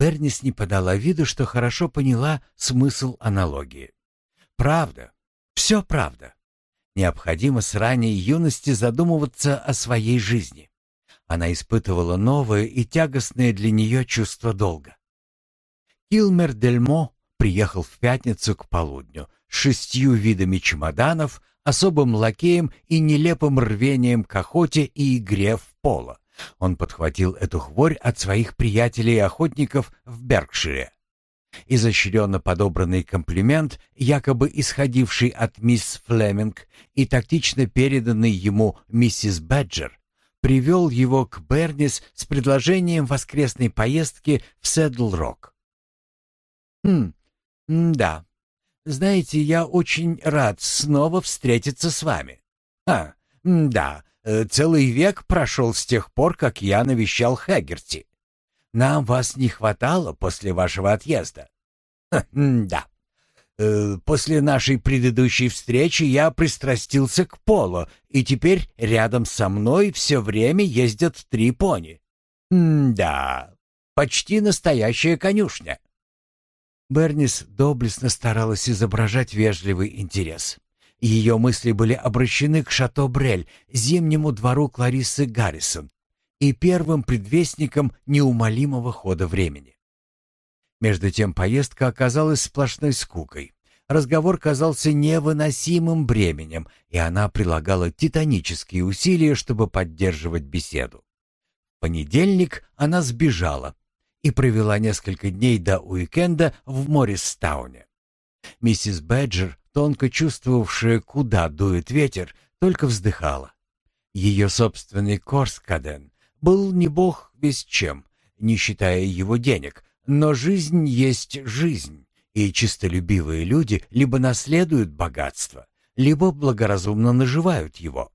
Бернис не подала виду, что хорошо поняла смысл аналогии. Правда, все правда. Необходимо с ранней юности задумываться о своей жизни. Она испытывала новое и тягостное для нее чувство долга. Килмер Дельмо приехал в пятницу к полудню с шестью видами чемоданов, особым лакеем и нелепым рвением к охоте и игре в поло. Он подхватил эту хворь от своих приятелей-охотников в Беркшире. Изощренно подобранный комплимент, якобы исходивший от мисс Флеминг и тактично переданный ему миссис Бэджер, привел его к Бернис с предложением воскресной поездки в Седл-Рок. «Хм, да. Знаете, я очень рад снова встретиться с вами. А, да, целый век прошел с тех пор, как я навещал Хэггерти. Нам вас не хватало после вашего отъезда. Ха, да. Э, после нашей предыдущей встречи я пристрастился к поло, и теперь рядом со мной все время ездят три пони. М да, почти настоящая конюшня. Бернис доблестно старалась изображать вежливый интерес. Ее мысли были обращены к Шато Брель, зимнему двору Клариссы Гаррисон и первым предвестником неумолимого хода времени. Между тем поездка оказалась сплошной скукой. Разговор казался невыносимым бременем, и она прилагала титанические усилия, чтобы поддерживать беседу. В понедельник она сбежала, и провела несколько дней до уикенда в Морристауне. Миссис Бэджер, тонко чувствовавшая, куда дует ветер, только вздыхала. Ее собственный Корскаден был не бог без чем, не считая его денег, но жизнь есть жизнь, и чистолюбивые люди либо наследуют богатство, либо благоразумно наживают его.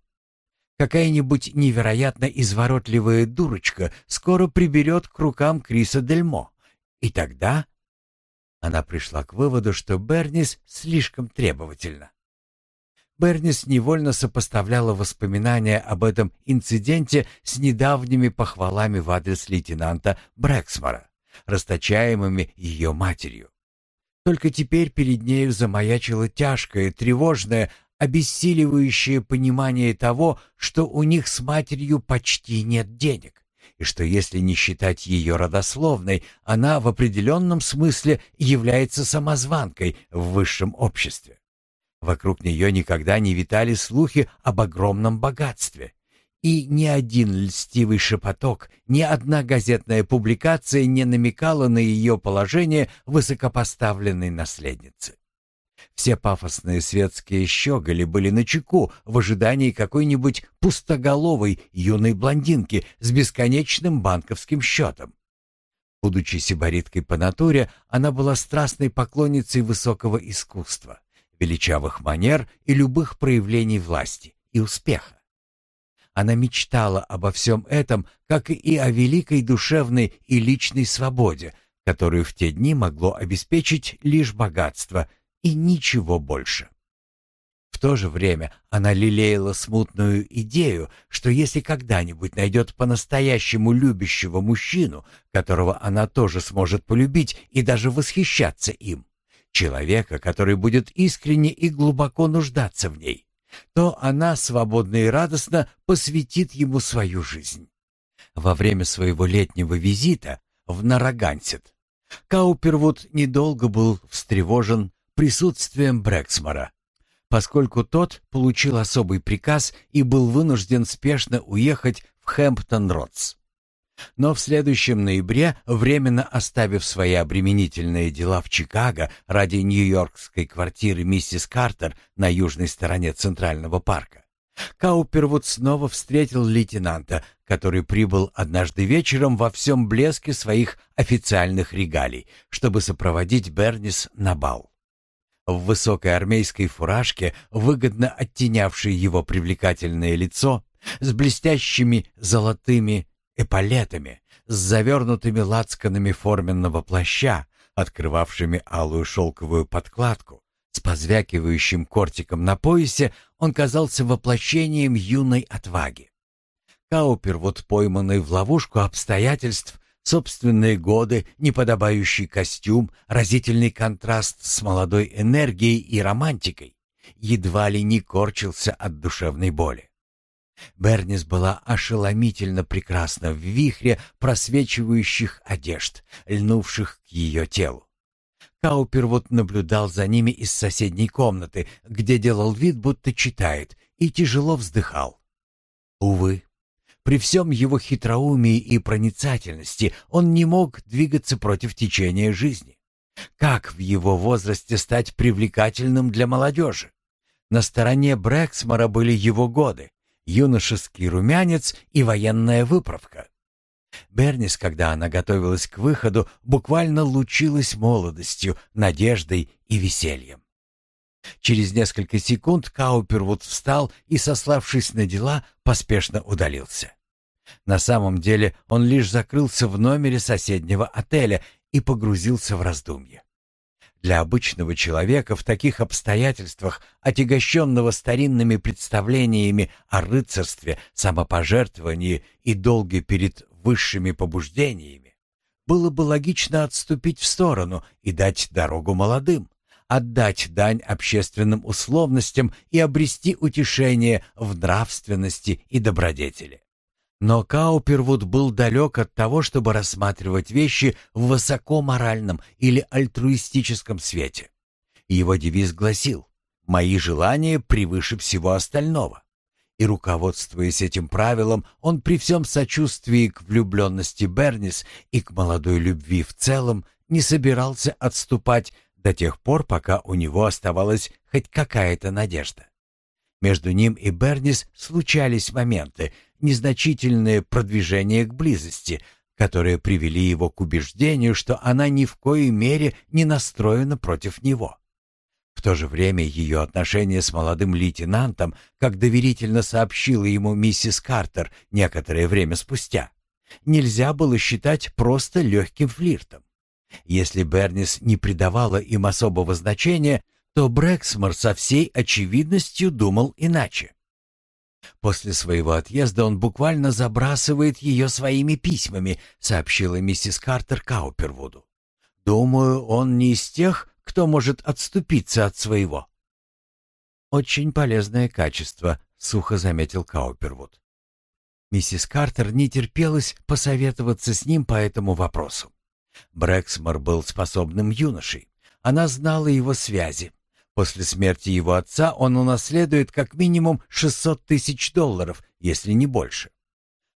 Какая-нибудь невероятно изворотливая дурочка скоро приберет к рукам Криса Дельмо. И тогда она пришла к выводу, что Бернис слишком требовательна. Бернис невольно сопоставляла воспоминания об этом инциденте с недавними похвалами в адрес лейтенанта Брэксмора, расточаемыми ее матерью. Только теперь перед нею замаячило тяжкое, тревожное, обессиливающее понимание того, что у них с матерью почти нет денег, и что если не считать ее родословной, она в определенном смысле является самозванкой в высшем обществе. Вокруг нее никогда не витали слухи об огромном богатстве, и ни один льстивый шепоток, ни одна газетная публикация не намекала на ее положение высокопоставленной наследницы. Все пафосные светские щеголи были на чеку в ожидании какой-нибудь пустоголовой юной блондинки с бесконечным банковским счетом. Будучи сибариткой по натуре, она была страстной поклонницей высокого искусства, величавых манер и любых проявлений власти и успеха. Она мечтала обо всем этом, как и о великой душевной и личной свободе, которую в те дни могло обеспечить лишь богатство – и ничего больше. В то же время она лелеяла смутную идею, что если когда-нибудь найдет по-настоящему любящего мужчину, которого она тоже сможет полюбить и даже восхищаться им, человека, который будет искренне и глубоко нуждаться в ней, то она свободно и радостно посвятит ему свою жизнь. Во время своего летнего визита в Нарагансет Каупервуд недолго был встревожен присутствием Брэксмора, поскольку тот получил особый приказ и был вынужден спешно уехать в Хэмптон-Ротс. Но в следующем ноябре, временно оставив свои обременительные дела в Чикаго ради нью-йоркской квартиры миссис Картер на южной стороне Центрального парка, Каупервуд снова встретил лейтенанта, который прибыл однажды вечером во всем блеске своих официальных регалий, чтобы сопроводить Бернис на бал в высокой армейской фуражке, выгодно оттенявшей его привлекательное лицо, с блестящими золотыми эполетами, с завернутыми лацканами форменного плаща, открывавшими алую шелковую подкладку, с позвякивающим кортиком на поясе, он казался воплощением юной отваги. Каупер, вот пойманный в ловушку обстоятельств, Собственные годы, неподобающий костюм, разительный контраст с молодой энергией и романтикой едва ли не корчился от душевной боли. Бернис была ошеломительно прекрасна в вихре просвечивающих одежд, льнувших к ее телу. Каупер наблюдал за ними из соседней комнаты, где делал вид, будто читает, и тяжело вздыхал. Увы, при всем его хитроумии и проницательности он не мог двигаться против течения жизни. Как в его возрасте стать привлекательным для молодежи? На стороне Брэксмора были его годы, юношеский румянец и военная выправка. Бернис, когда она готовилась к выходу, буквально лучилась молодостью, надеждой и весельем. Через несколько секунд Каупервуд встал и, сославшись на дела, поспешно удалился. На самом деле он лишь закрылся в номере соседнего отеля и погрузился в раздумье. Для обычного человека в таких обстоятельствах, отягощенного старинными представлениями о рыцарстве, самопожертвовании и долге перед высшими побуждениями, было бы логично отступить в сторону и дать дорогу молодым, отдать дань общественным условностям и обрести утешение в нравственности и добродетели. Но Каупервуд был далек от того, чтобы рассматривать вещи в высокоморальном или альтруистическом свете. Его девиз гласил «Мои желания превыше всего остального». И, руководствуясь этим правилом, он при всем сочувствии к влюбленности Бернис и к молодой любви в целом не собирался отступать до тех пор, пока у него оставалась хоть какая-то надежда. Между ним и Бернис случались моменты, незначительные продвижения к близости, которые привели его к убеждению, что она ни в коей мере не настроена против него. В то же время ее отношения с молодым лейтенантом, как доверительно сообщила ему миссис Картер некоторое время спустя, нельзя было считать просто легким флиртом. Если Бернис не придавала им особого значения, то Брэксмор со всей очевидностью думал иначе. После своего отъезда он буквально забрасывает ее своими письмами, сообщила миссис Картер Каупервуду. Думаю, он не из тех, кто может отступиться от своего. Очень полезное качество, сухо заметил Каупервуд. Миссис Картер не терпелась посоветоваться с ним по этому вопросу. Брэксмор был способным юношей. Она знала его связи, После смерти его отца он унаследует как минимум 600 тысяч долларов, если не больше.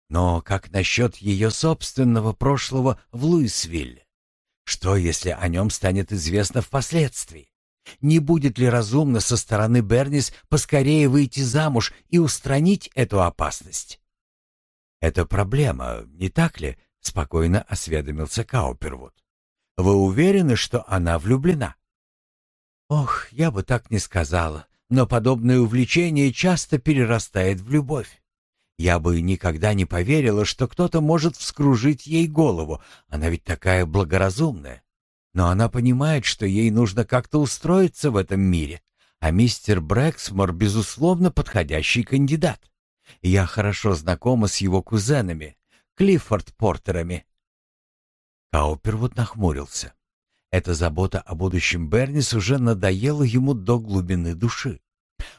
Но как насчет ее собственного прошлого в Луисвилле? Что, если о нем станет известно впоследствии? Не будет ли разумно со стороны Бернис поскорее выйти замуж и устранить эту опасность? «Это проблема, не так ли?» — спокойно осведомился Каупервуд. «Вы уверены, что она влюблена?» Ох, я бы так не сказала, но подобное увлечение часто перерастает в любовь. Я бы никогда не поверила, что кто-то может вскружить ей голову, она ведь такая благоразумная. Но она понимает, что ей нужно как-то устроиться в этом мире, а мистер Брэксмор, безусловно, подходящий кандидат. Я хорошо знакома с его кузенами, Клиффорд Портерами. Каупервуд нахмурился. Эта забота о будущем Бернис уже надоела ему до глубины души.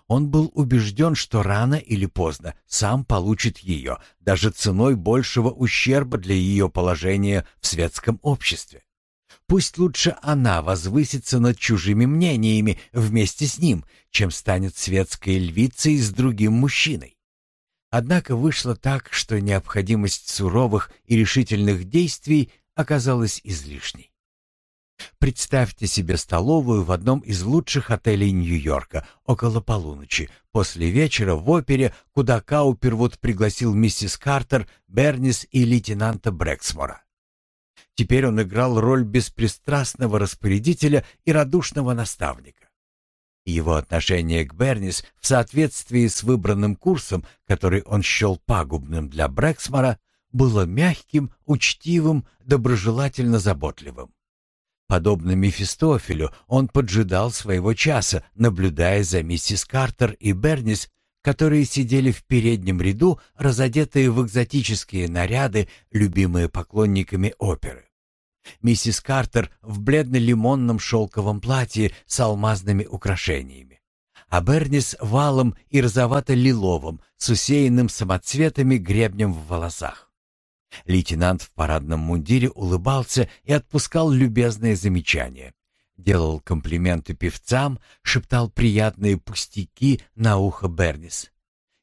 Он был убежден, что рано или поздно сам получит ее, даже ценой большего ущерба для ее положения в светском обществе. Пусть лучше она возвысится над чужими мнениями вместе с ним, чем станет светской львицей с другим мужчиной. Однако вышло так, что необходимость суровых и решительных действий оказалась излишней. Представьте себе столовую в одном из лучших отелей Нью-Йорка около полуночи, после вечера в опере, куда Каупервуд пригласил миссис Картер, Бернис и лейтенанта Брэксмора. Теперь он играл роль беспристрастного распорядителя и радушного наставника. Его отношение к Бернис в соответствии с выбранным курсом, который он счел пагубным для Брэксмора, было мягким, учтивым, доброжелательно заботливым. Подобно Мефистофелю, он поджидал своего часа, наблюдая за миссис Картер и Бернис, которые сидели в переднем ряду, разодетые в экзотические наряды, любимые поклонниками оперы. Миссис Картер в бледно-лимонном шелковом платье с алмазными украшениями, а Бернис валом и розовато-лиловым с усеянным самоцветами гребнем в волосах. Лейтенант в парадном мундире улыбался и отпускал любезные замечания. Делал комплименты певцам, шептал приятные пустяки на ухо Бернис.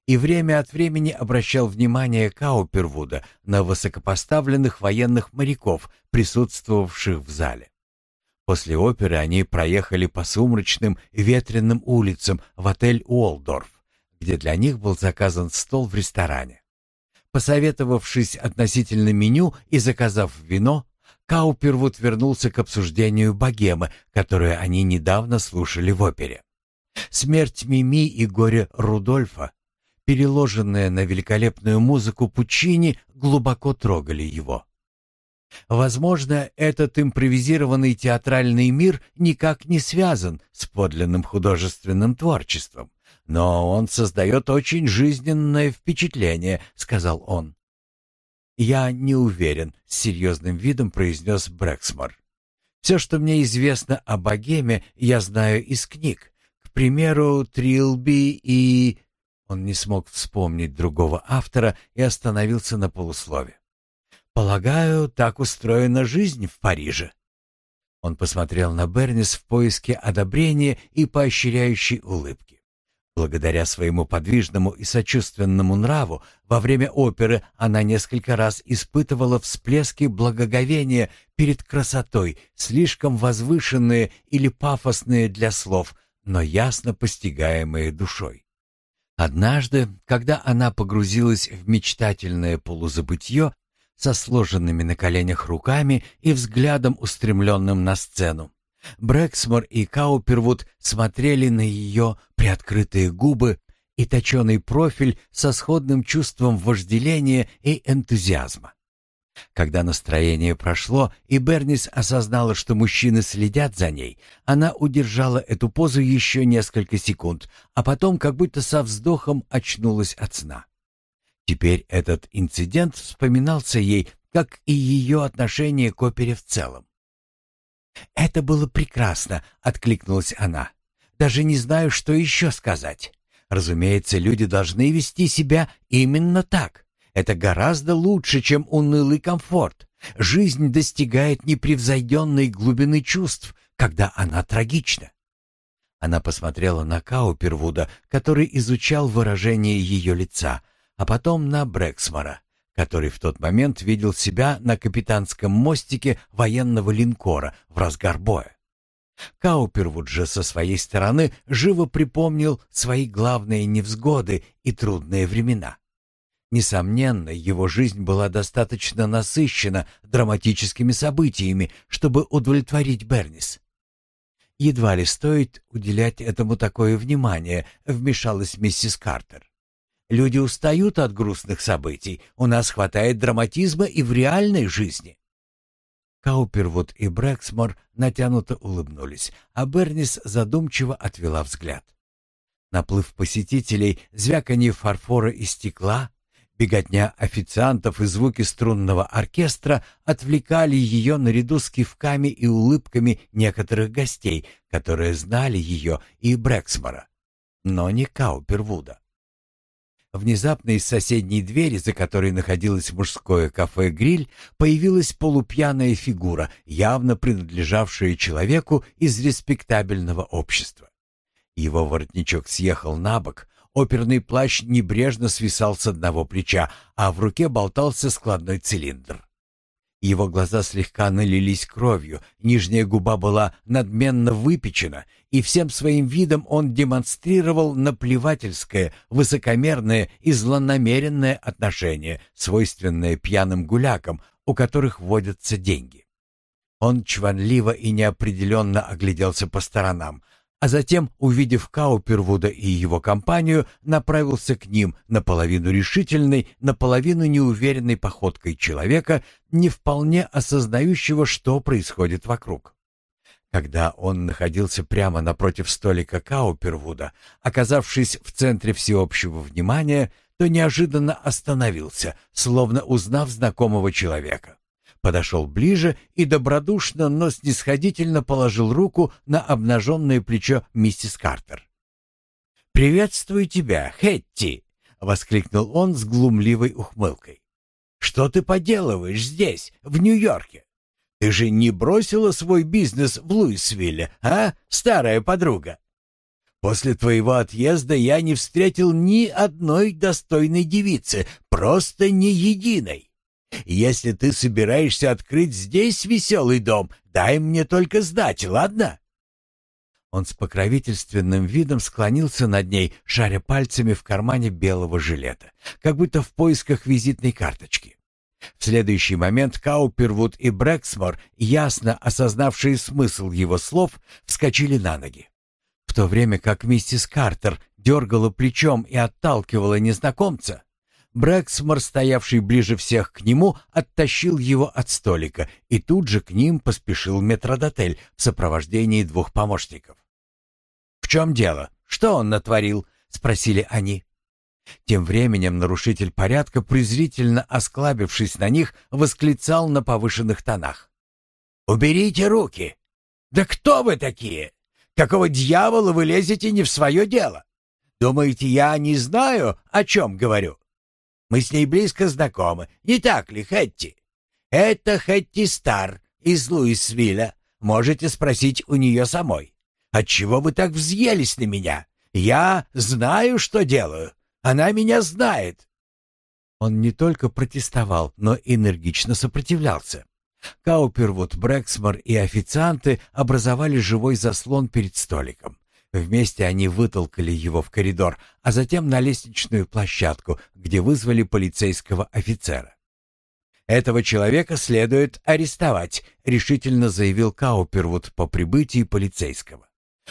И время от времени обращал внимание Каупервуда на высокопоставленных военных моряков, присутствовавших в зале. После оперы они проехали по сумрачным ветреным улицам в отель Уолдорф, где для них был заказан стол в ресторане. Посоветовавшись относительно меню и заказав вино, Каупервуд вернулся к обсуждению богемы, которую они недавно слушали в опере. Смерть Мими и горе Рудольфа, переложенные на великолепную музыку Пучини, глубоко трогали его. Возможно, этот импровизированный театральный мир никак не связан с подлинным художественным творчеством. «Но он создает очень жизненное впечатление», — сказал он. «Я не уверен», — с серьезным видом произнес Брэксмор. «Все, что мне известно о богеме, я знаю из книг. К примеру, Трилби и...» Он не смог вспомнить другого автора и остановился на полуслове. «Полагаю, так устроена жизнь в Париже». Он посмотрел на Бернис в поиске одобрения и поощряющей улыбки. Благодаря своему подвижному и сочувственному нраву, во время оперы она несколько раз испытывала всплески благоговения перед красотой, слишком возвышенные или пафосные для слов, но ясно постигаемые душой. Однажды, когда она погрузилась в мечтательное полузабытье, со сложенными на коленях руками и взглядом устремленным на сцену, Брэксмор и Каупервуд смотрели на ее приоткрытые губы и точеный профиль со сходным чувством вожделения и энтузиазма. Когда настроение прошло, и Бернис осознала, что мужчины следят за ней, она удержала эту позу еще несколько секунд, а потом как будто со вздохом очнулась от сна. Теперь этот инцидент вспоминался ей, как и ее отношение к опере в целом. «Это было прекрасно», — откликнулась она. «Даже не знаю, что еще сказать. Разумеется, люди должны вести себя именно так. Это гораздо лучше, чем унылый комфорт. Жизнь достигает непревзойденной глубины чувств, когда она трагична». Она посмотрела на Каупервуда, который изучал выражение ее лица, а потом на Брексмора который в тот момент видел себя на капитанском мостике военного линкора в разгар боя. Каупервуд же со своей стороны живо припомнил свои главные невзгоды и трудные времена. Несомненно, его жизнь была достаточно насыщена драматическими событиями, чтобы удовлетворить Бернис. «Едва ли стоит уделять этому такое внимание», — вмешалась миссис Картер. Люди устают от грустных событий. У нас хватает драматизма и в реальной жизни. Каупервуд и Брэксмор натянуто улыбнулись, а Бернис задумчиво отвела взгляд. Наплыв посетителей, звяканье фарфора и стекла, беготня официантов и звуки струнного оркестра отвлекали ее наряду с кивками и улыбками некоторых гостей, которые знали ее и Брэксмора, но не Каупервуда. Внезапно из соседней двери, за которой находилось мужское кафе-гриль, появилась полупьяная фигура, явно принадлежавшая человеку из респектабельного общества. Его воротничок съехал на бок, оперный плащ небрежно свисал с одного плеча, а в руке болтался складной цилиндр. Его глаза слегка налились кровью, нижняя губа была надменно выпечена, и всем своим видом он демонстрировал наплевательское, высокомерное и злонамеренное отношение, свойственное пьяным гулякам, у которых водятся деньги. Он чванливо и неопределенно огляделся по сторонам, а затем, увидев Каупервуда и его компанию, направился к ним наполовину решительной, наполовину неуверенной походкой человека, не вполне осознающего, что происходит вокруг. Когда он находился прямо напротив столика Каупервуда, оказавшись в центре всеобщего внимания, то неожиданно остановился, словно узнав знакомого человека. Подошел ближе и добродушно, но снисходительно положил руку на обнаженное плечо миссис Картер. «Приветствую тебя, Хетти!» — воскликнул он с глумливой ухмылкой. «Что ты поделываешь здесь, в Нью-Йорке? Ты же не бросила свой бизнес в Луисвилле, а, старая подруга? После твоего отъезда я не встретил ни одной достойной девицы, просто ни единой. Если ты собираешься открыть здесь веселый дом, дай мне только сдачи, ладно?» Он с покровительственным видом склонился над ней, шаря пальцами в кармане белого жилета, как будто в поисках визитной карточки. В следующий момент Каупервуд и Брэксмор, ясно осознавшие смысл его слов, вскочили на ноги. В то время как миссис Картер дергала плечом и отталкивала незнакомца, Брэксмор, стоявший ближе всех к нему, оттащил его от столика, и тут же к ним поспешил метродотель в сопровождении двух помощников. «В чем дело? Что он натворил?» — спросили они. Тем временем нарушитель порядка, презрительно осклабившись на них, восклицал на повышенных тонах. «Уберите руки! Да кто вы такие? Какого дьявола вы лезете не в свое дело? Думаете, я не знаю, о чем говорю? Мы с ней близко знакомы, не так ли, Хэтти? Это Хэтти Стар из Луисвилля. Можете спросить у нее самой. Отчего вы так взъелись на меня? Я знаю, что делаю. Она меня знает!» Он не только протестовал, но энергично сопротивлялся. Каупервуд, Брэксмор и официанты образовали живой заслон перед столиком. Вместе они вытолкали его в коридор, а затем на лестничную площадку, где вызвали полицейского офицера. «Этого человека следует арестовать», — решительно заявил Каупервуд по прибытии полицейского.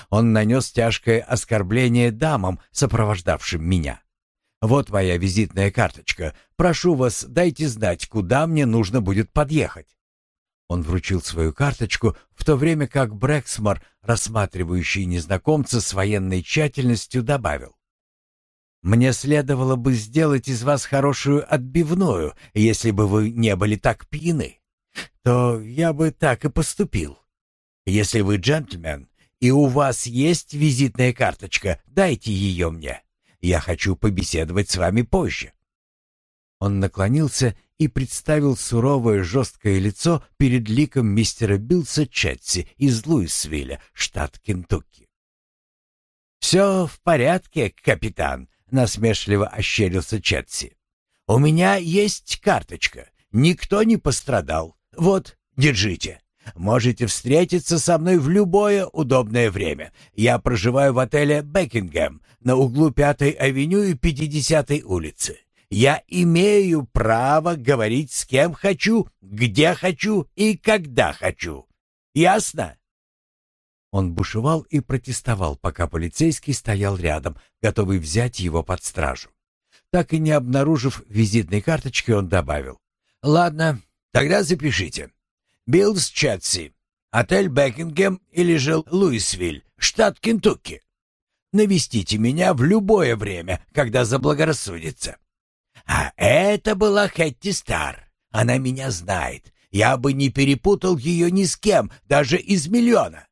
Он нанес тяжкое оскорбление дамам, сопровождавшим меня. Вот моя визитная карточка. Прошу вас, дайте знать, куда мне нужно будет подъехать». Он вручил свою карточку, в то время как Брэксмор, рассматривающий незнакомца с военной тщательностью, добавил. «Мне следовало бы сделать из вас хорошую отбивную, если бы вы не были так пьяны. То я бы так и поступил. Если вы джентльмен, и у вас есть визитная карточка, дайте ее мне. Я хочу побеседовать с вами позже». Он наклонился и представил суровое жесткое лицо перед ликом мистера Билса Четси из Луисвилля, штат Кентукки. «Все в порядке, капитан», — насмешливо ощерился Четси. «У меня есть карточка. Никто не пострадал. Вот, держите». Можете встретиться со мной в любое удобное время. Я проживаю в отеле «Бекингем» на углу Пятой авеню и 50-й улицы. Я имею право говорить с кем хочу, где хочу и когда хочу. Ясно?» Он бушевал и протестовал, пока полицейский стоял рядом, готовый взять его под стражу. Так и не обнаружив визитной карточки, он добавил. «Ладно, тогда запишите. Биллс Чатси, отель Бекингем или же Луисвилл, штат Кентукки. Навестите меня в любое время, когда заблагорассудится. А это была Хэтти Стар. Она меня знает. Я бы не перепутал ее ни с кем, даже из миллиона.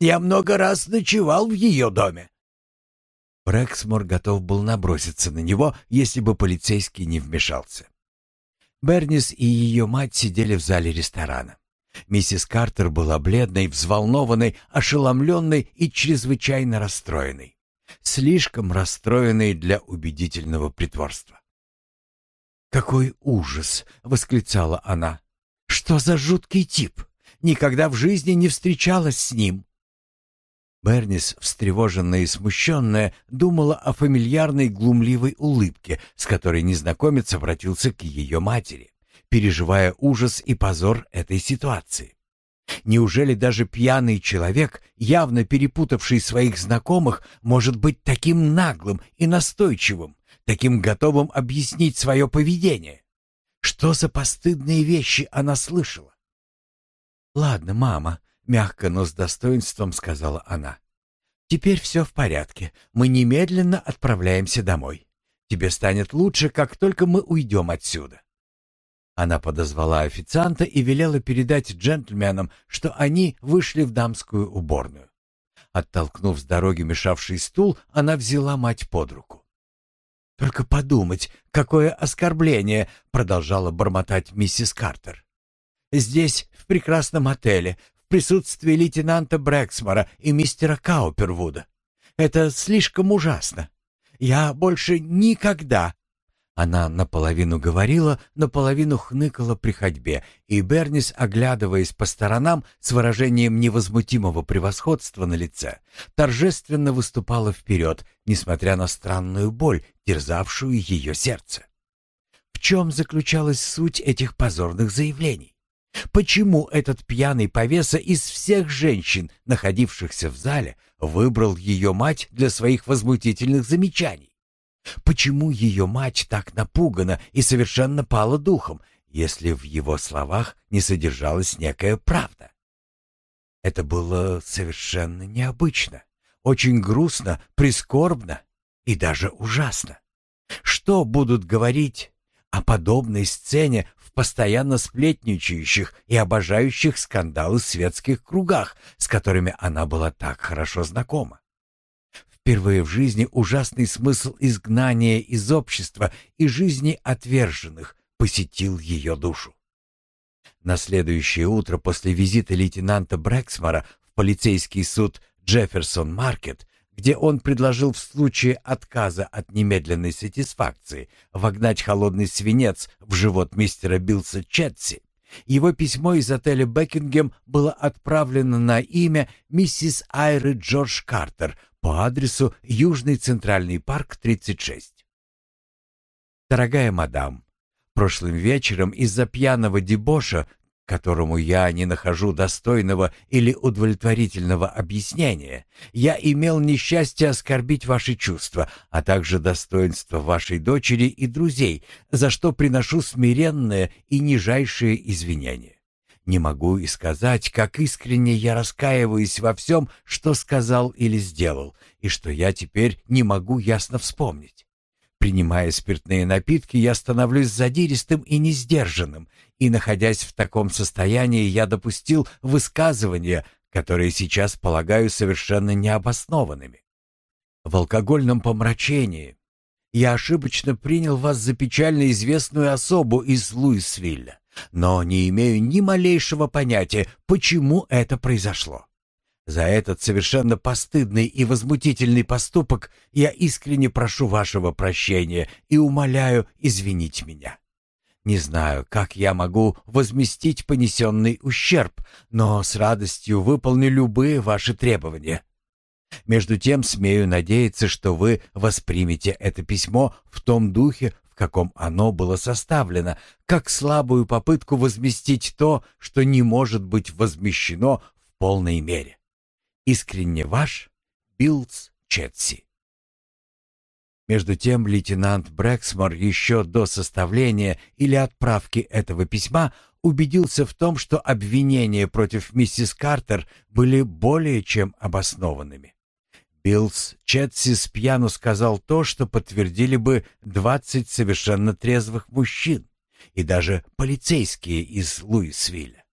Я много раз ночевал в ее доме. Брэксмор готов был наброситься на него, если бы полицейский не вмешался. Бернис и ее мать сидели в зале ресторана. Миссис Картер была бледной, взволнованной, ошеломленной и чрезвычайно расстроенной. Слишком расстроенной для убедительного притворства. «Какой ужас!» — восклицала она. «Что за жуткий тип? Никогда в жизни не встречалась с ним!» Бернис, встревоженная и смущенная, думала о фамильярной глумливой улыбке, с которой незнакомец обратился к ее матери переживая ужас и позор этой ситуации. Неужели даже пьяный человек, явно перепутавший своих знакомых, может быть таким наглым и настойчивым, таким готовым объяснить свое поведение? Что за постыдные вещи она слышала? «Ладно, мама», — мягко, но с достоинством сказала она. «Теперь все в порядке. Мы немедленно отправляемся домой. Тебе станет лучше, как только мы уйдем отсюда». Она подозвала официанта и велела передать джентльменам, что они вышли в дамскую уборную. Оттолкнув с дороги мешавший стул, она взяла мать под руку. «Только подумать, какое оскорбление!» — продолжала бормотать миссис Картер. «Здесь, в прекрасном отеле, в присутствии лейтенанта Брэксмора и мистера Каупервуда. Это слишком ужасно. Я больше никогда...» Она наполовину говорила, наполовину хныкала при ходьбе, и Бернис, оглядываясь по сторонам с выражением невозмутимого превосходства на лице, торжественно выступала вперед, несмотря на странную боль, терзавшую ее сердце. В чем заключалась суть этих позорных заявлений? Почему этот пьяный повеса из всех женщин, находившихся в зале, выбрал ее мать для своих возмутительных замечаний? Почему ее мать так напугана и совершенно пала духом, если в его словах не содержалась некая правда? Это было совершенно необычно, очень грустно, прискорбно и даже ужасно. Что будут говорить о подобной сцене в постоянно сплетничающих и обожающих скандалы светских кругах, с которыми она была так хорошо знакома? Впервые в жизни ужасный смысл изгнания из общества и жизни отверженных посетил ее душу. На следующее утро после визита лейтенанта Брэксмора в полицейский суд Джефферсон-Маркет, где он предложил в случае отказа от немедленной сатисфакции вогнать холодный свинец в живот мистера Билса Четси, его письмо из отеля «Бекингем» было отправлено на имя миссис Айры Джордж Картер по адресу Южный Центральный парк, 36. Дорогая мадам, прошлым вечером из-за пьяного дебоша, которому я не нахожу достойного или удовлетворительного объяснения, я имел несчастье оскорбить ваши чувства, а также достоинство вашей дочери и друзей, за что приношу смиренное и нижайшее извинение. Не могу и сказать, как искренне я раскаиваюсь во всем, что сказал или сделал, и что я теперь не могу ясно вспомнить. Принимая спиртные напитки, я становлюсь задиристым и несдержанным, и, находясь в таком состоянии, я допустил высказывания, которые сейчас полагаю совершенно необоснованными. В алкогольном помрачении я ошибочно принял вас за печально известную особу из Луисвилля но не имею ни малейшего понятия, почему это произошло. За этот совершенно постыдный и возмутительный поступок я искренне прошу вашего прощения и умоляю извинить меня. Не знаю, как я могу возместить понесенный ущерб, но с радостью выполню любые ваши требования. Между тем, смею надеяться, что вы воспримете это письмо в том духе, каком оно было составлено, как слабую попытку возместить то, что не может быть возмещено в полной мере. Искренне ваш Билдс Четси. Между тем лейтенант Брэксмор еще до составления или отправки этого письма убедился в том, что обвинения против миссис Картер были более чем обоснованными. Биллс Четси спьяну сказал то, что подтвердили бы двадцать совершенно трезвых мужчин и даже полицейские из Луисвилля.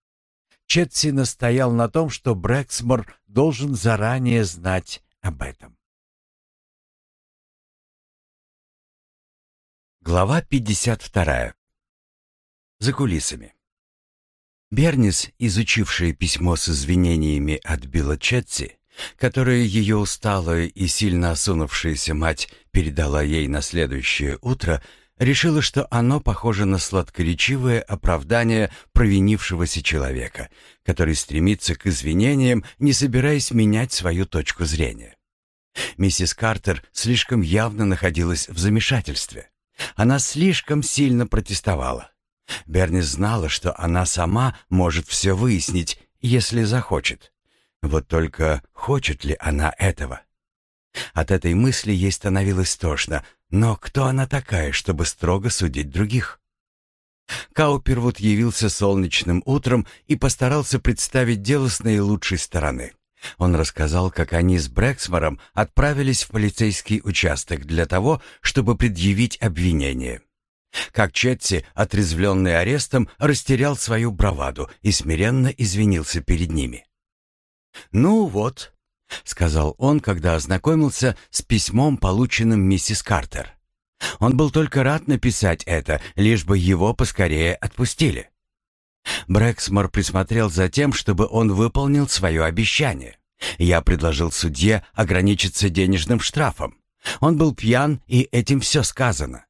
Четси настоял на том, что Брэксмор должен заранее знать об этом. Глава 52. За кулисами. Бернис, изучивший письмо с извинениями от Билла Четси, которое ее усталая и сильно осунувшаяся мать передала ей на следующее утро, решила, что оно похоже на сладкоречивое оправдание провинившегося человека, который стремится к извинениям, не собираясь менять свою точку зрения. Миссис Картер слишком явно находилась в замешательстве. Она слишком сильно протестовала. Берни знала, что она сама может все выяснить, если захочет. Вот только хочет ли она этого? От этой мысли ей становилось тошно, но кто она такая, чтобы строго судить других? Каупервуд явился солнечным утром и постарался представить дело с наилучшей стороны. Он рассказал, как они с Брэксмором отправились в полицейский участок для того, чтобы предъявить обвинение. Как Четти, отрезвленный арестом, растерял свою браваду и смиренно извинился перед ними. «Ну вот», — сказал он, когда ознакомился с письмом, полученным миссис Картер. Он был только рад написать это, лишь бы его поскорее отпустили. Брэксмор присмотрел за тем, чтобы он выполнил свое обещание. Я предложил судье ограничиться денежным штрафом. Он был пьян, и этим все сказано.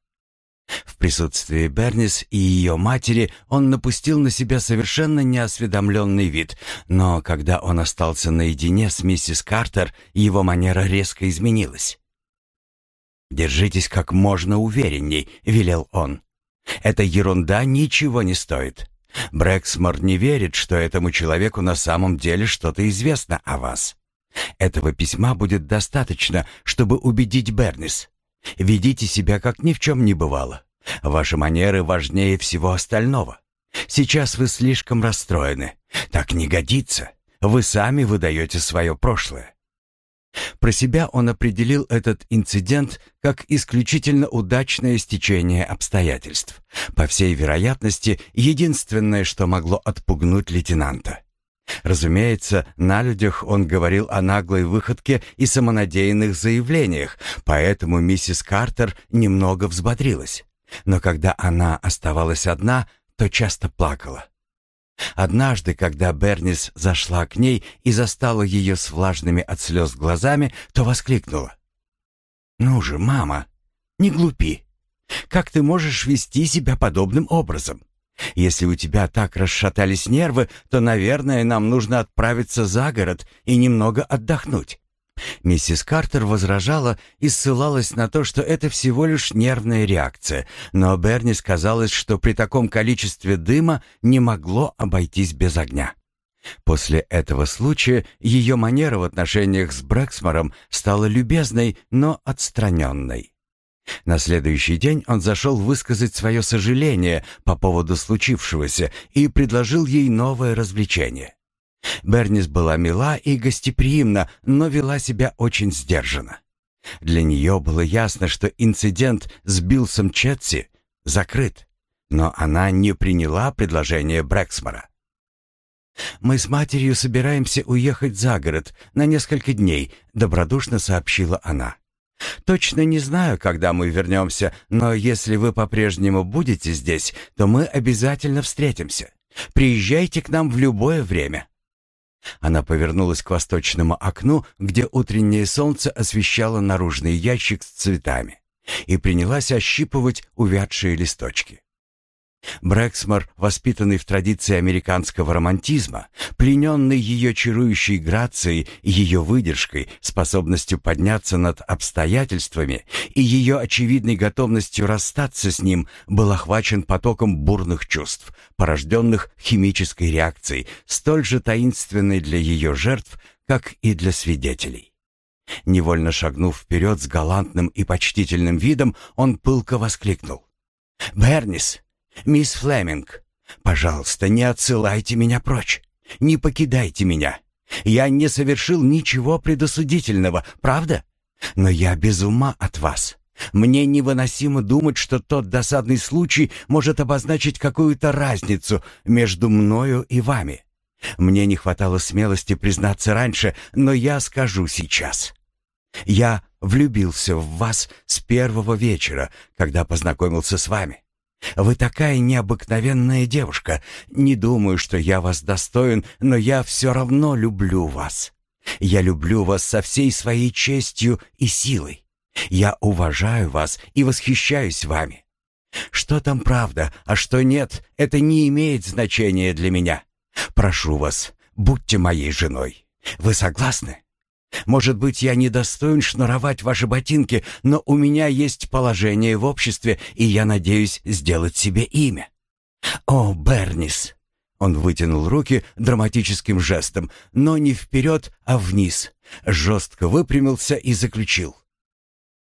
В присутствии Бернис и ее матери он напустил на себя совершенно неосведомленный вид, но когда он остался наедине с миссис Картер, его манера резко изменилась. «Держитесь как можно уверенней», — велел он. «Эта ерунда ничего не стоит. Брэксмор не верит, что этому человеку на самом деле что-то известно о вас. Этого письма будет достаточно, чтобы убедить Бернис. Ведите себя, как ни в чем не бывало. Ваши манеры важнее всего остального. Сейчас вы слишком расстроены. Так не годится. Вы сами выдаете свое прошлое. Про себя он определил этот инцидент как исключительно удачное стечение обстоятельств. По всей вероятности, единственное, что могло отпугнуть лейтенанта. Разумеется, на людях он говорил о наглой выходке и самонадеянных заявлениях, поэтому миссис Картер немного взбодрилась. Но когда она оставалась одна, то часто плакала. Однажды, когда Бернис зашла к ней и застала ее с влажными от слез глазами, то воскликнула. «Ну же, мама, не глупи. Как ты можешь вести себя подобным образом? Если у тебя так расшатались нервы, то, наверное, нам нужно отправиться за город и немного отдохнуть. Миссис Картер возражала и ссылалась на то, что это всего лишь нервная реакция, но Берни сказалось, что при таком количестве дыма не могло обойтись без огня. После этого случая ее манера в отношениях с Брэксмором стала любезной, но отстраненной. На следующий день он зашел высказать свое сожаление по поводу случившегося и предложил ей новое развлечение. Бернис была мила и гостеприимна, но вела себя очень сдержанно. Для нее было ясно, что инцидент с Билсом Четси закрыт, но она не приняла предложение Брэксмора. «Мы с матерью собираемся уехать за город на несколько дней», — добродушно сообщила она. «Точно не знаю, когда мы вернемся, но если вы по-прежнему будете здесь, то мы обязательно встретимся. Приезжайте к нам в любое время». Она повернулась к восточному окну, где утреннее солнце освещало наружный ящик с цветами, и принялась ощипывать увядшие листочки. Брэксмор, воспитанный в традиции американского романтизма, плененный ее чарующей грацией, ее выдержкой, способностью подняться над обстоятельствами и ее очевидной готовностью расстаться с ним, был охвачен потоком бурных чувств, порожденных химической реакцией, столь же таинственной для ее жертв, как и для свидетелей. Невольно шагнув вперед с галантным и почтительным видом, он пылко воскликнул. «Бернис, «Мисс Флеминг, пожалуйста, не отсылайте меня прочь. Не покидайте меня. Я не совершил ничего предосудительного, правда? Но я без ума от вас. Мне невыносимо думать, что тот досадный случай может обозначить какую-то разницу между мною и вами. Мне не хватало смелости признаться раньше, но я скажу сейчас. Я влюбился в вас с первого вечера, когда познакомился с вами. Вы такая необыкновенная девушка. Не думаю, что я вас достоин, но я все равно люблю вас. Я люблю вас со всей своей честью и силой. Я уважаю вас и восхищаюсь вами. Что там правда, а что нет, это не имеет значения для меня. Прошу вас, будьте моей женой. Вы согласны? Может быть, я недостоин шнуровать ваши ботинки, но у меня есть положение в обществе, и я надеюсь сделать себе имя. О, Бернис!» Он вытянул руки драматическим жестом, но не вперед, а вниз, жестко выпрямился и заключил.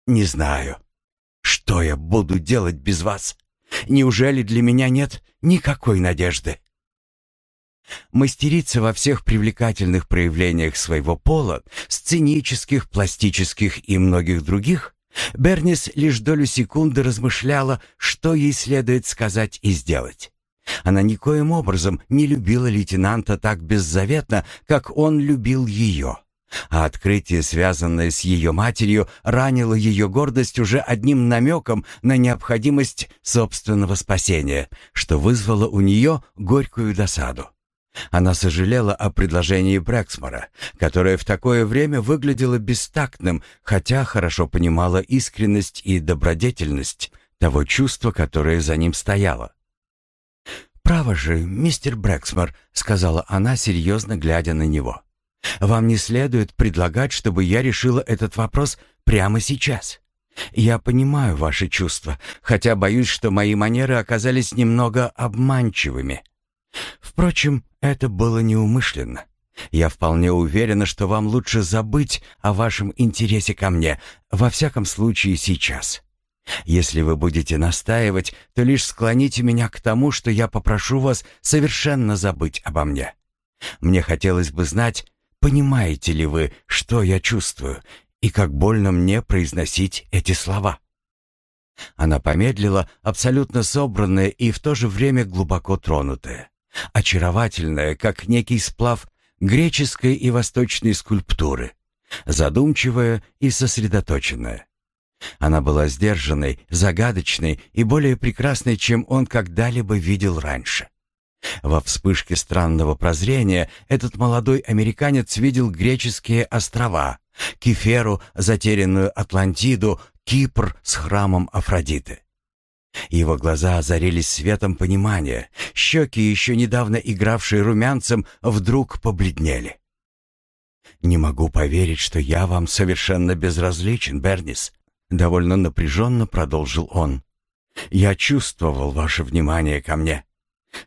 «Не знаю, что я буду делать без вас. Неужели для меня нет никакой надежды? Мастерица во всех привлекательных проявлениях своего пола, сценических, пластических и многих других, Бернис лишь долю секунды размышляла, что ей следует сказать и сделать. Она никоим образом не любила лейтенанта так беззаветно, как он любил ее. А открытие, связанное с ее матерью, ранило ее гордость уже одним намеком на необходимость собственного спасения, что вызвало у нее горькую досаду. Она сожалела о предложении Брэксмора, которое в такое время выглядело бестактным, хотя хорошо понимала искренность и добродетельность того чувства, которое за ним стояло. «Право же, мистер Брэксмор», — сказала она, серьезно глядя на него. «Вам не следует предлагать, чтобы я решила этот вопрос прямо сейчас. Я понимаю ваши чувства, хотя боюсь, что мои манеры оказались немного обманчивыми. Впрочем, это было неумышленно. Я вполне уверена, что вам лучше забыть о вашем интересе ко мне, во всяком случае сейчас. Если вы будете настаивать, то лишь склоните меня к тому, что я попрошу вас совершенно забыть обо мне. Мне хотелось бы знать, понимаете ли вы, что я чувствую, и как больно мне произносить эти слова. Она помедлила, абсолютно собранная и в то же время глубоко тронутая очаровательная, как некий сплав греческой и восточной скульптуры, задумчивая и сосредоточенная. Она была сдержанной, загадочной и более прекрасной, чем он когда-либо видел раньше. Во вспышке странного прозрения этот молодой американец видел греческие острова, Кеферу, затерянную Атлантиду, Кипр с храмом Афродиты. Его глаза озарились светом понимания. Щеки, еще недавно игравшие румянцем, вдруг побледнели. «Не могу поверить, что я вам совершенно безразличен, Бернис», — довольно напряженно продолжил он. «Я чувствовал ваше внимание ко мне.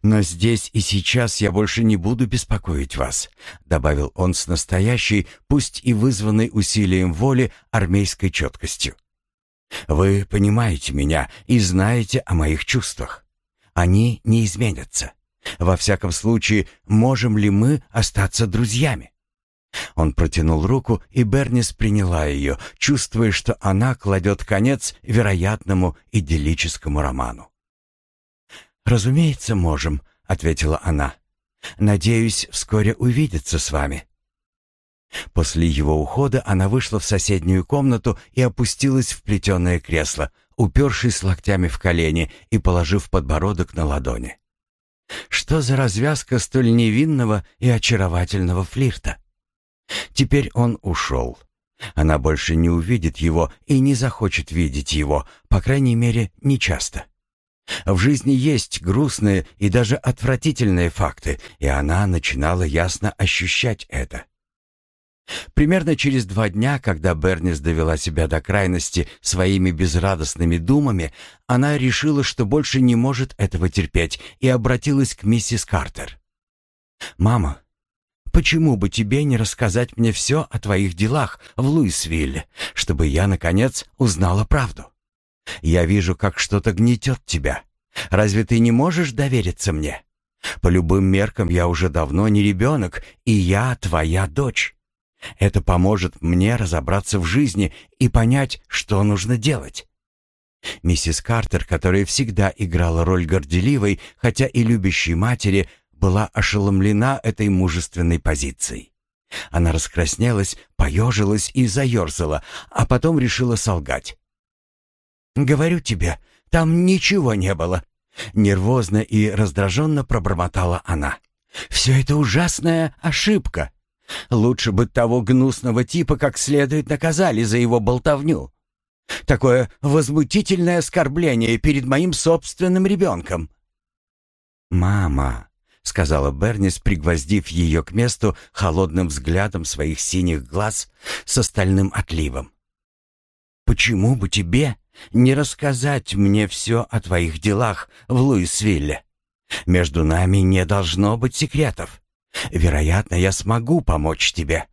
Но здесь и сейчас я больше не буду беспокоить вас», — добавил он с настоящей, пусть и вызванной усилием воли, армейской четкостью. Вы понимаете меня и знаете о моих чувствах. Они не изменятся. Во всяком случае, можем ли мы остаться друзьями? Он протянул руку, и Бернис приняла ее, чувствуя, что она кладет конец вероятному идиллическому роману. «Разумеется, можем», — ответила она. «Надеюсь, вскоре увидеться с вами». После его ухода она вышла в соседнюю комнату и опустилась в плетеное кресло, упершись локтями в колени и положив подбородок на ладони. Что за развязка столь невинного и очаровательного флирта? Теперь он ушел. Она больше не увидит его и не захочет видеть его, по крайней мере, не часто. В жизни есть грустные и даже отвратительные факты, и она начинала ясно ощущать это. Примерно через два дня, когда Бернис довела себя до крайности своими безрадостными думами, она решила, что больше не может этого терпеть, и обратилась к миссис Картер. «Мама, почему бы тебе не рассказать мне все о твоих делах в Луисвилле, чтобы я, наконец, узнала правду? Я вижу, как что-то гнетет тебя. Разве ты не можешь довериться мне? По любым меркам я уже давно не ребенок, и я твоя дочь». Это поможет мне разобраться в жизни и понять, что нужно делать. Миссис Картер, которая всегда играла роль горделивой, хотя и любящей матери, была ошеломлена этой мужественной позицией. Она раскраснелась, поежилась и заерзала, а потом решила солгать. «Говорю тебе, там ничего не было», — нервозно и раздраженно пробормотала она. «Все это ужасная ошибка». Лучше бы того гнусного типа как следует наказали за его болтовню. Такое возмутительное оскорбление перед моим собственным ребенком. «Мама», — сказала Бернис, пригвоздив ее к месту холодным взглядом своих синих глаз с остальным отливом. «Почему бы тебе не рассказать мне все о твоих делах в Луисвилле? Между нами не должно быть секретов. Вероятно, я смогу помочь тебе».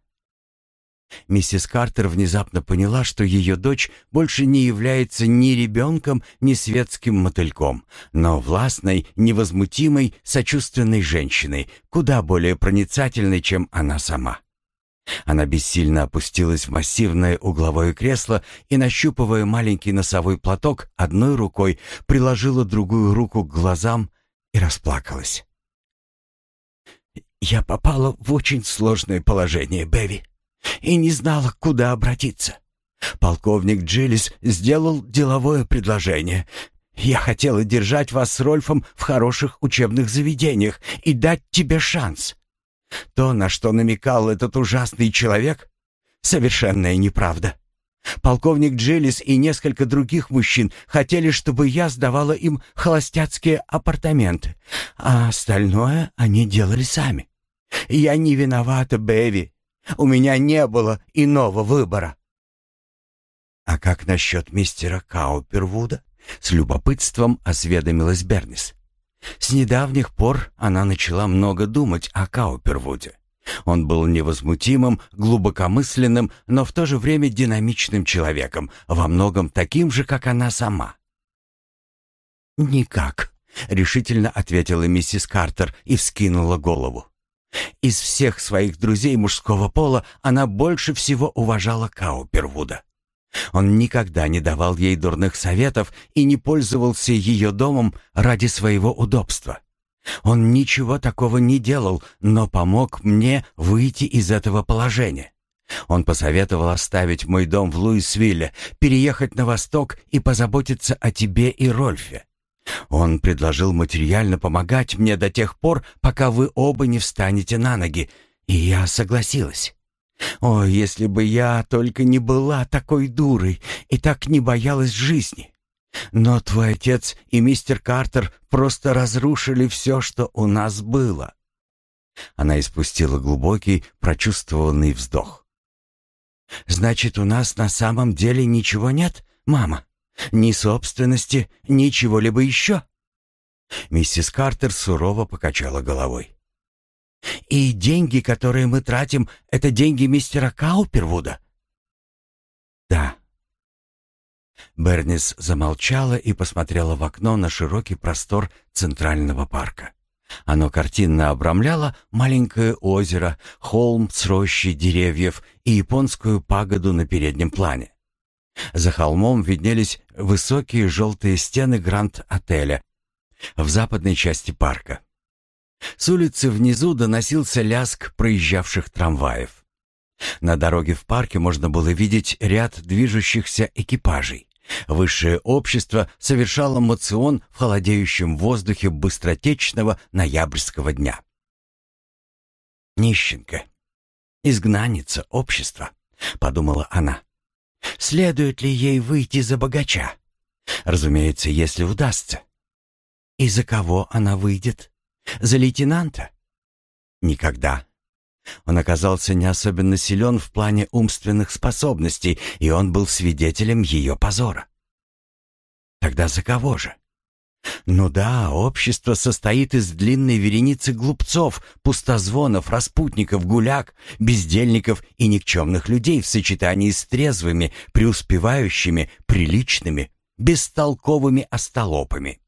Миссис Картер внезапно поняла, что ее дочь больше не является ни ребенком, ни светским мотыльком, но властной, невозмутимой, сочувственной женщиной, куда более проницательной, чем она сама. Она бессильно опустилась в массивное угловое кресло и, нащупывая маленький носовой платок, одной рукой приложила другую руку к глазам и расплакалась. «Я попала в очень сложное положение, Бэви и не знала, куда обратиться. Полковник Джилlis сделал деловое предложение. Я хотела держать вас с Рольфом в хороших учебных заведениях и дать тебе шанс. То, на что намекал этот ужасный человек, совершенная неправда. Полковник Джилис и несколько других мужчин хотели, чтобы я сдавала им холостяцкие апартаменты, а остальное они делали сами. Я не виновата, Бэви. У меня не было иного выбора. А как насчет мистера Каупервуда? С любопытством осведомилась Бернис. С недавних пор она начала много думать о Каупервуде. Он был невозмутимым, глубокомысленным, но в то же время динамичным человеком, во многом таким же, как она сама. «Никак», — решительно ответила миссис Картер и вскинула голову. Из всех своих друзей мужского пола она больше всего уважала Каупервуда. Он никогда не давал ей дурных советов и не пользовался ее домом ради своего удобства. Он ничего такого не делал, но помог мне выйти из этого положения. Он посоветовал оставить мой дом в Луисвилле, переехать на восток и позаботиться о тебе и Рольфе. Он предложил материально помогать мне до тех пор, пока вы оба не встанете на ноги, и я согласилась. О, если бы я только не была такой дурой и так не боялась жизни. Но твой отец и мистер Картер просто разрушили все, что у нас было. Она испустила глубокий, прочувствованный вздох. Значит, у нас на самом деле ничего нет, мама? Ни собственности, ни чего-либо еще?» Миссис Картер сурово покачала головой. «И деньги, которые мы тратим, это деньги мистера Каупервуда?» «Да». Бернис замолчала и посмотрела в окно на широкий простор Центрального парка. Оно картинно обрамляло маленькое озеро, холм с рощей деревьев и японскую пагоду на переднем плане. За холмом виднелись высокие желтые стены Гранд-отеля в западной части парка. С улицы внизу доносился лязг проезжавших трамваев. На дороге в парке можно было видеть ряд движущихся экипажей. Высшее общество совершало мацион в холодеющем воздухе быстротечного ноябрьского дня. «Нищенка, изгнанница общества», — подумала она. Следует ли ей выйти за богача? Разумеется, если удастся. И за кого она выйдет? За лейтенанта? Никогда. Он оказался не особенно силен в плане умственных способностей, и он был свидетелем ее позора. Тогда за кого же? Ну да, общество состоит из длинной вереницы глупцов, пустозвонов, распутников, гуляк, бездельников и никчемных людей в сочетании с трезвыми, преуспевающими, приличными, бестолковыми остолопами.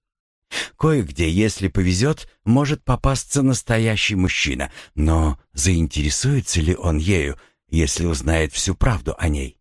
Кое-где, если повезет, может попасться настоящий мужчина, но заинтересуется ли он ею, если узнает всю правду о ней?